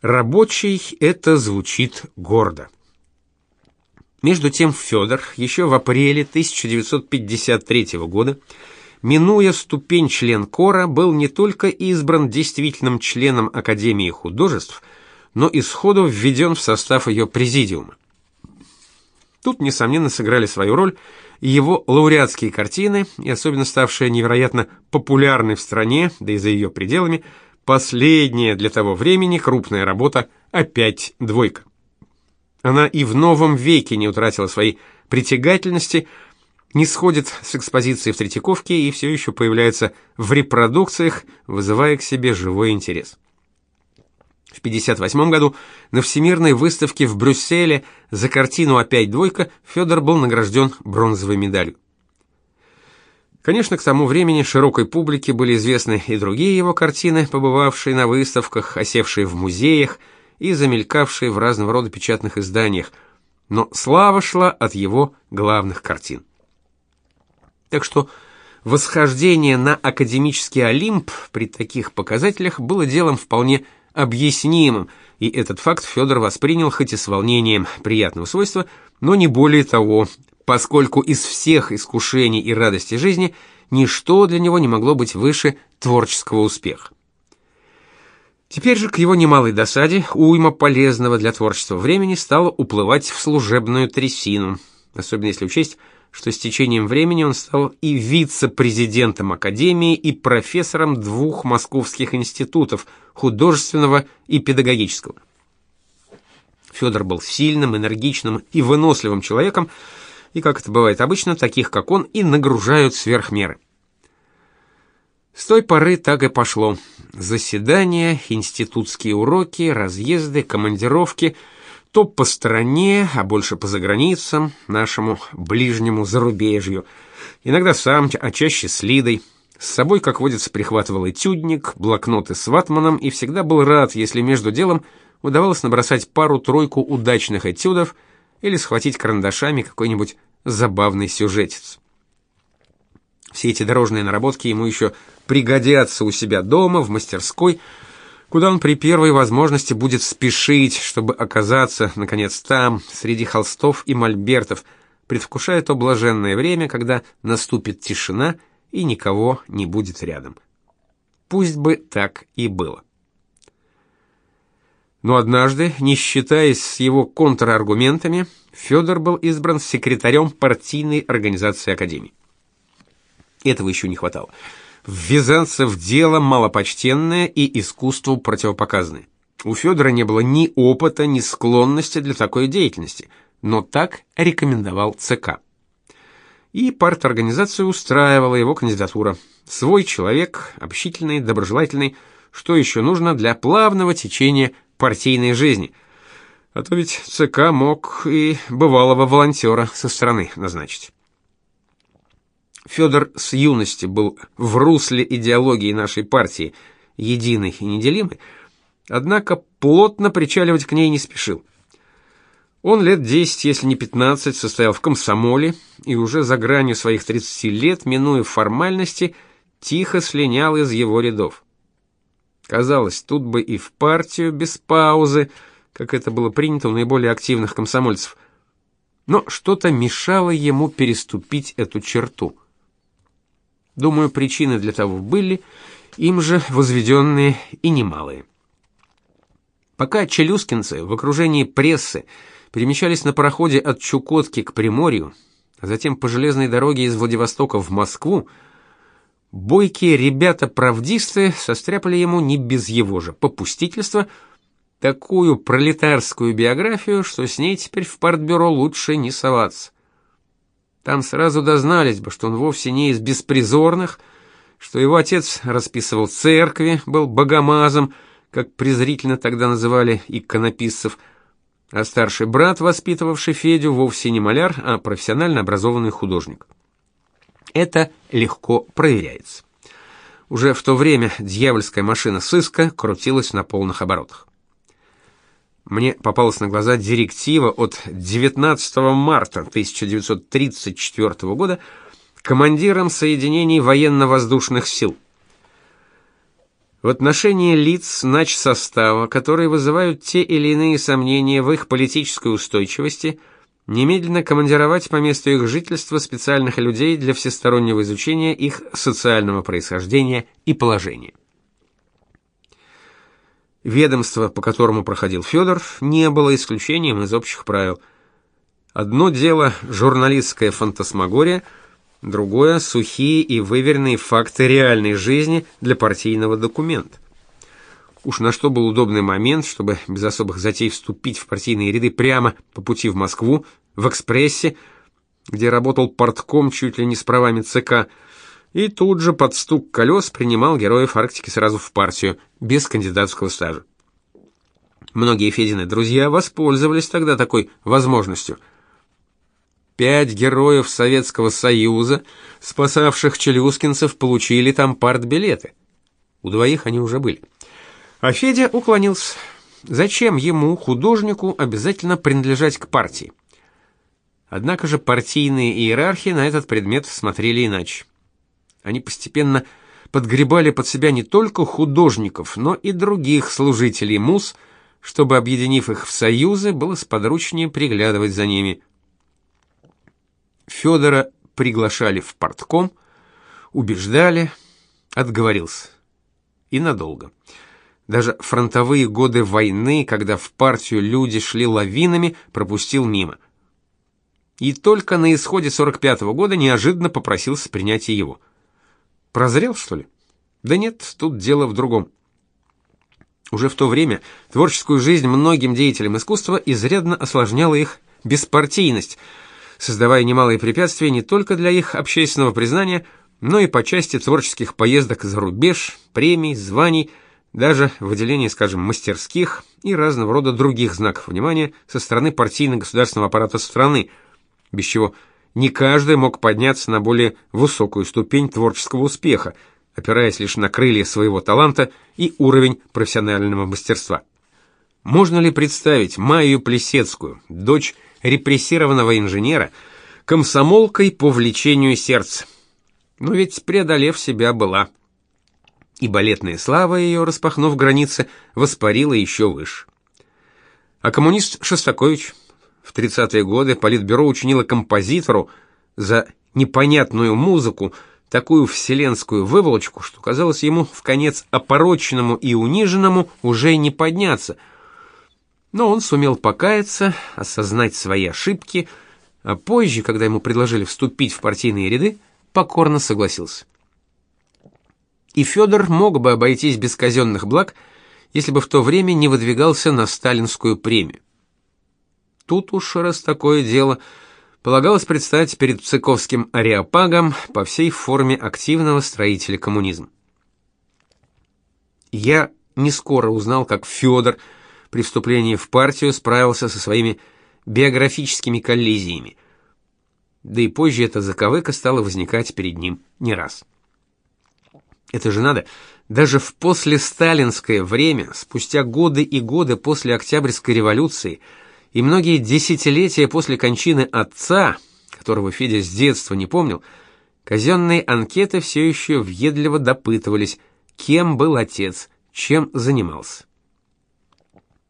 Рабочий это звучит гордо. Между тем Федор еще в апреле 1953 года, минуя ступень член кора, был не только избран действительным членом Академии художеств, но и сходу введен в состав ее президиума. Тут, несомненно, сыграли свою роль его лауреатские картины, и особенно ставшая невероятно популярной в стране, да и за ее пределами – Последняя для того времени крупная работа опять двойка. Она и в новом веке не утратила своей притягательности, не сходит с экспозиции в Третьяковке и все еще появляется в репродукциях, вызывая к себе живой интерес. В 1958 году на Всемирной выставке в Брюсселе за картину «Опять двойка» Федор был награжден бронзовой медалью. Конечно, к тому времени широкой публике были известны и другие его картины, побывавшие на выставках, осевшие в музеях и замелькавшие в разного рода печатных изданиях, но слава шла от его главных картин. Так что восхождение на академический Олимп при таких показателях было делом вполне объяснимым, и этот факт Федор воспринял хоть и с волнением приятного свойства, но не более того, поскольку из всех искушений и радостей жизни ничто для него не могло быть выше творческого успеха. Теперь же к его немалой досаде уйма полезного для творчества времени стала уплывать в служебную трясину, особенно если учесть, что с течением времени он стал и вице-президентом академии, и профессором двух московских институтов художественного и педагогического. Федор был сильным, энергичным и выносливым человеком, и, как это бывает обычно, таких, как он, и нагружают сверх меры. С той поры так и пошло. Заседания, институтские уроки, разъезды, командировки, то по стране, а больше по заграницам, нашему ближнему зарубежью. Иногда сам, а чаще с Лидой. С собой, как водится, прихватывал этюдник, блокноты с ватманом и всегда был рад, если между делом удавалось набросать пару-тройку удачных этюдов – или схватить карандашами какой-нибудь забавный сюжетец. Все эти дорожные наработки ему еще пригодятся у себя дома, в мастерской, куда он при первой возможности будет спешить, чтобы оказаться, наконец, там, среди холстов и мольбертов, предвкушая то блаженное время, когда наступит тишина и никого не будет рядом. Пусть бы так и было. Но однажды, не считаясь с его контраргументами, Федор был избран секретарем партийной организации Академии. Этого еще не хватало. Ввязаться в дело малопочтенное и искусству противопоказанное. У Федора не было ни опыта, ни склонности для такой деятельности, но так рекомендовал ЦК. И парторганизация устраивала его кандидатура. Свой человек, общительный, доброжелательный, что еще нужно для плавного течения партийной жизни. А то ведь ЦК мог и бывалого волонтера со стороны назначить. Федор с юности был в русле идеологии нашей партии, единой и неделимой, однако плотно причаливать к ней не спешил. Он лет 10, если не 15, состоял в комсомоле и уже за гранью своих 30 лет, минуя формальности, тихо слинял из его рядов. Казалось, тут бы и в партию без паузы, как это было принято у наиболее активных комсомольцев. Но что-то мешало ему переступить эту черту. Думаю, причины для того были, им же возведенные и немалые. Пока челюскинцы в окружении прессы перемещались на пароходе от Чукотки к Приморью, а затем по железной дороге из Владивостока в Москву, Бойкие ребята-правдисты состряпали ему не без его же попустительства такую пролетарскую биографию, что с ней теперь в партбюро лучше не соваться. Там сразу дознались бы, что он вовсе не из беспризорных, что его отец расписывал церкви, был богомазом, как презрительно тогда называли иконописцев, а старший брат, воспитывавший Федю, вовсе не маляр, а профессионально образованный художник. Это легко проверяется. Уже в то время дьявольская машина сыска крутилась на полных оборотах. Мне попалась на глаза директива от 19 марта 1934 года командиром соединений военно-воздушных сил. в отношении лиц нач состава, которые вызывают те или иные сомнения в их политической устойчивости, немедленно командировать по месту их жительства специальных людей для всестороннего изучения их социального происхождения и положения. Ведомство, по которому проходил Федор, не было исключением из общих правил. Одно дело журналистская фантасмагория – другое сухие и выверенные факты реальной жизни для партийного документа. Уж на что был удобный момент, чтобы без особых затей вступить в партийные ряды прямо по пути в Москву, в экспрессе, где работал портком чуть ли не с правами ЦК, и тут же под стук колес принимал героев Арктики сразу в партию, без кандидатского стажа. Многие Федины друзья воспользовались тогда такой возможностью – Пять героев Советского Союза, спасавших челюскинцев, получили там партбилеты. У двоих они уже были. А Федя уклонился. Зачем ему, художнику, обязательно принадлежать к партии? Однако же партийные иерархи на этот предмет смотрели иначе. Они постепенно подгребали под себя не только художников, но и других служителей МУС, чтобы, объединив их в союзы, было сподручнее приглядывать за ними. Федора приглашали в портком, убеждали, отговорился. И надолго. Даже фронтовые годы войны, когда в партию люди шли лавинами, пропустил мимо. И только на исходе 45-го года неожиданно попросился принятия его. Прозрел, что ли? Да нет, тут дело в другом. Уже в то время творческую жизнь многим деятелям искусства изрядно осложняла их беспартийность – создавая немалые препятствия не только для их общественного признания, но и по части творческих поездок за рубеж, премий, званий, даже выделения, скажем, мастерских и разного рода других знаков внимания со стороны партийно-государственного аппарата страны, без чего не каждый мог подняться на более высокую ступень творческого успеха, опираясь лишь на крылья своего таланта и уровень профессионального мастерства. Можно ли представить Майю Плесецкую, дочь репрессированного инженера, комсомолкой по влечению сердца. Но ведь преодолев себя была. И балетная слава ее, распахнув границы, воспарила еще выше. А коммунист Шостакович в 30-е годы политбюро учинило композитору за непонятную музыку такую вселенскую выволочку, что казалось ему в конец опороченному и униженному уже не подняться – но он сумел покаяться, осознать свои ошибки, а позже, когда ему предложили вступить в партийные ряды, покорно согласился. И Федор мог бы обойтись без казенных благ, если бы в то время не выдвигался на сталинскую премию. Тут уж раз такое дело, полагалось предстать перед цыковским ареопагом по всей форме активного строителя коммунизма. Я не скоро узнал, как Федор при вступлении в партию справился со своими биографическими коллизиями. Да и позже эта заковыка стала возникать перед ним не раз. Это же надо, даже в послесталинское время, спустя годы и годы после Октябрьской революции и многие десятилетия после кончины отца, которого Федя с детства не помнил, казенные анкеты все еще въедливо допытывались, кем был отец, чем занимался.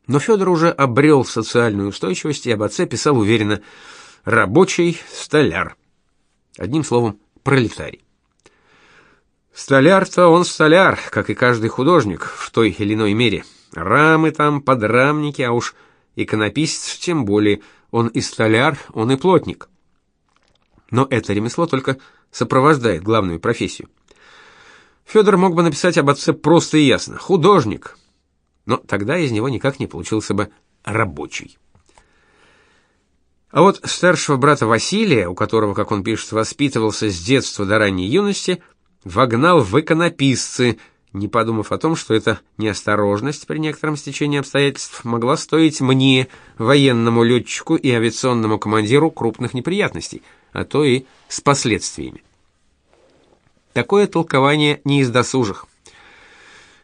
Но Федор уже обрел социальную устойчивость и об отце писал уверенно «рабочий столяр». Одним словом, пролетарий. Столяр-то он столяр, как и каждый художник в той или иной мере. Рамы там, подрамники, а уж иконописец тем более. Он и столяр, он и плотник. Но это ремесло только сопровождает главную профессию. Федор мог бы написать об отце просто и ясно. Художник, но тогда из него никак не получился бы рабочий. А вот старшего брата Василия, у которого, как он пишет, воспитывался с детства до ранней юности, вогнал в иконописцы, не подумав о том, что эта неосторожность при некотором стечении обстоятельств могла стоить мне, военному летчику и авиационному командиру, крупных неприятностей, а то и с последствиями. Такое толкование не из досужих.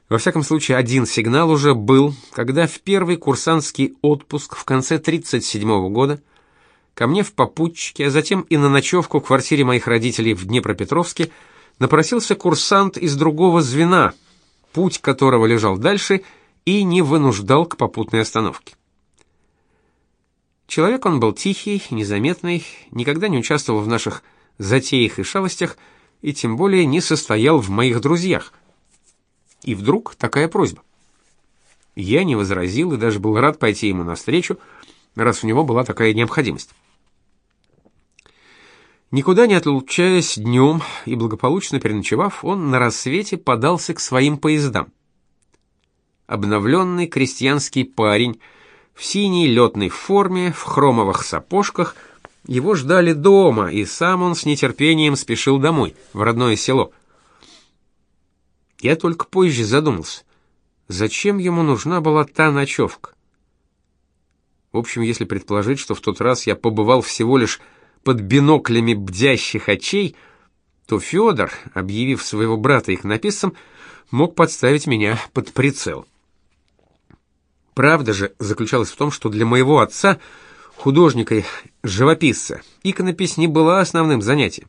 Во всяком случае, один сигнал уже был, когда в первый курсантский отпуск в конце 37 -го года ко мне в попутчике, а затем и на ночевку в квартире моих родителей в Днепропетровске напросился курсант из другого звена, путь которого лежал дальше и не вынуждал к попутной остановке. Человек он был тихий, незаметный, никогда не участвовал в наших затеях и шалостях, и тем более не состоял в моих друзьях. И вдруг такая просьба. Я не возразил и даже был рад пойти ему навстречу, раз у него была такая необходимость. Никуда не отлучаясь днем и благополучно переночевав, он на рассвете подался к своим поездам. Обновленный крестьянский парень в синей летной форме, в хромовых сапожках, его ждали дома, и сам он с нетерпением спешил домой, в родное село. Я только позже задумался, зачем ему нужна была та ночевка. В общем, если предположить, что в тот раз я побывал всего лишь под биноклями бдящих очей, то Федор, объявив своего брата их написцем, мог подставить меня под прицел. Правда же заключалась в том, что для моего отца, художника и живописца, иконопись не была основным занятием.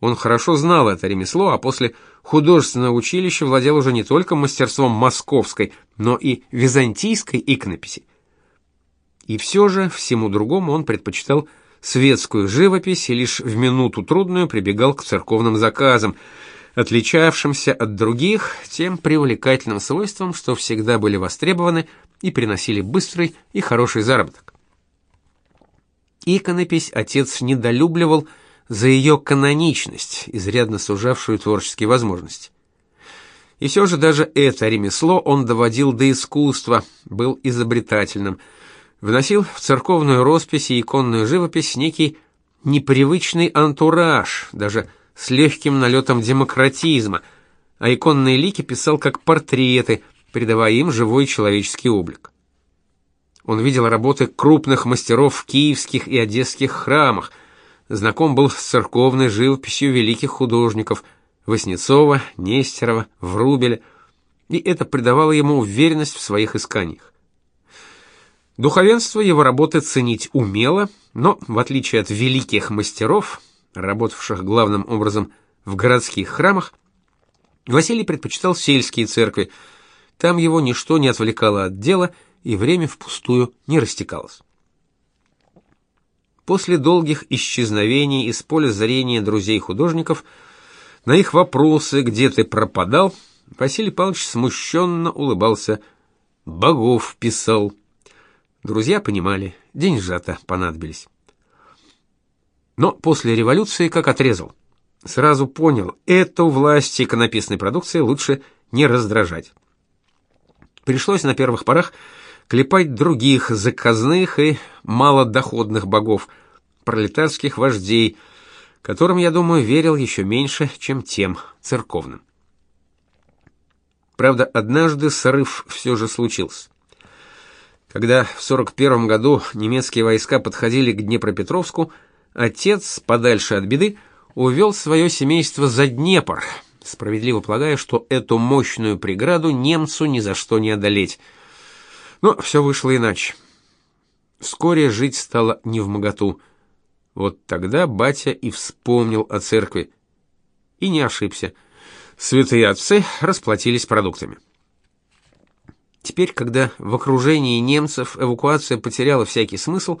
Он хорошо знал это ремесло, а после художественного училища владел уже не только мастерством московской, но и византийской иконописи. И все же всему другому он предпочитал светскую живопись и лишь в минуту трудную прибегал к церковным заказам, отличавшимся от других тем привлекательным свойством, что всегда были востребованы и приносили быстрый и хороший заработок. Иконопись отец недолюбливал за ее каноничность, изрядно сужавшую творческие возможности. И все же даже это ремесло он доводил до искусства, был изобретательным – вносил в церковную роспись и иконную живопись некий непривычный антураж, даже с легким налетом демократизма, а иконные лики писал как портреты, придавая им живой человеческий облик. Он видел работы крупных мастеров в киевских и одесских храмах, знаком был с церковной живописью великих художников Васнецова, Нестерова, Врубеля, и это придавало ему уверенность в своих исканиях. Духовенство его работы ценить умело, но, в отличие от великих мастеров, работавших главным образом в городских храмах, Василий предпочитал сельские церкви. Там его ничто не отвлекало от дела, и время впустую не растекалось. После долгих исчезновений из поля зрения друзей-художников на их вопросы «Где ты пропадал?» Василий Павлович смущенно улыбался. «Богов писал». Друзья понимали, деньжата понадобились. Но после революции как отрезал. Сразу понял, эту власть иконописной продукции лучше не раздражать. Пришлось на первых порах клепать других заказных и малодоходных богов, пролетарских вождей, которым, я думаю, верил еще меньше, чем тем церковным. Правда, однажды срыв все же случился. Когда в 41 году немецкие войска подходили к Днепропетровску, отец, подальше от беды, увел свое семейство за Днепр, справедливо полагая, что эту мощную преграду немцу ни за что не одолеть. Но все вышло иначе. Вскоре жить стало не в моготу. Вот тогда батя и вспомнил о церкви. И не ошибся. Святые отцы расплатились продуктами. Теперь, когда в окружении немцев эвакуация потеряла всякий смысл,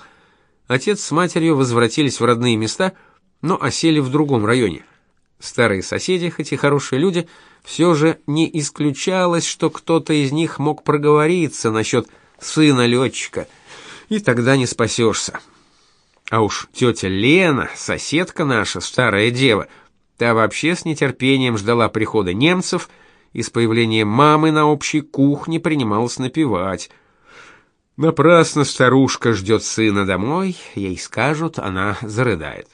отец с матерью возвратились в родные места, но осели в другом районе. Старые соседи, хоть и хорошие люди, все же не исключалось, что кто-то из них мог проговориться насчет сына летчика, и тогда не спасешься. А уж тетя Лена, соседка наша, старая дева, та вообще с нетерпением ждала прихода немцев — и с появлением мамы на общей кухне принималась напевать. Напрасно старушка ждет сына домой, ей скажут, она зарыдает.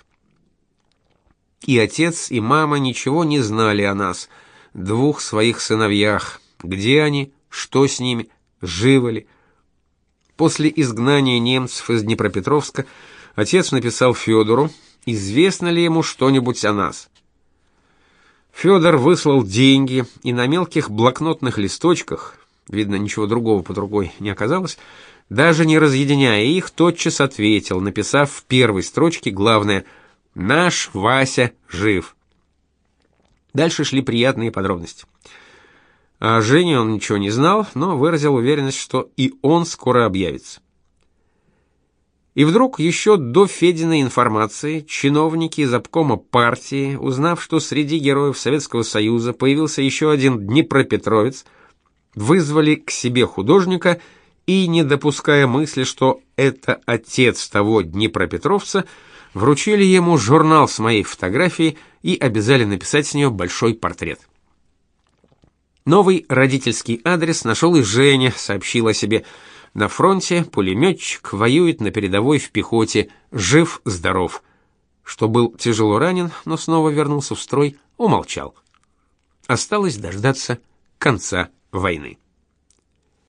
И отец, и мама ничего не знали о нас, двух своих сыновьях, где они, что с ними, живы ли. После изгнания немцев из Днепропетровска отец написал Федору, известно ли ему что-нибудь о нас. Федор выслал деньги, и на мелких блокнотных листочках, видно, ничего другого под рукой не оказалось, даже не разъединяя их, тотчас ответил, написав в первой строчке главное «Наш Вася жив». Дальше шли приятные подробности. О Жене он ничего не знал, но выразил уверенность, что и он скоро объявится. И вдруг еще до Фединой информации чиновники из обкома партии, узнав, что среди героев Советского Союза появился еще один Днепропетровец, вызвали к себе художника и, не допуская мысли, что это отец того Днепропетровца, вручили ему журнал с моей фотографией и обязали написать с нее большой портрет. Новый родительский адрес нашел и Женя, сообщил о себе – на фронте пулеметчик воюет на передовой в пехоте, жив-здоров. Что был тяжело ранен, но снова вернулся в строй, умолчал. Осталось дождаться конца войны.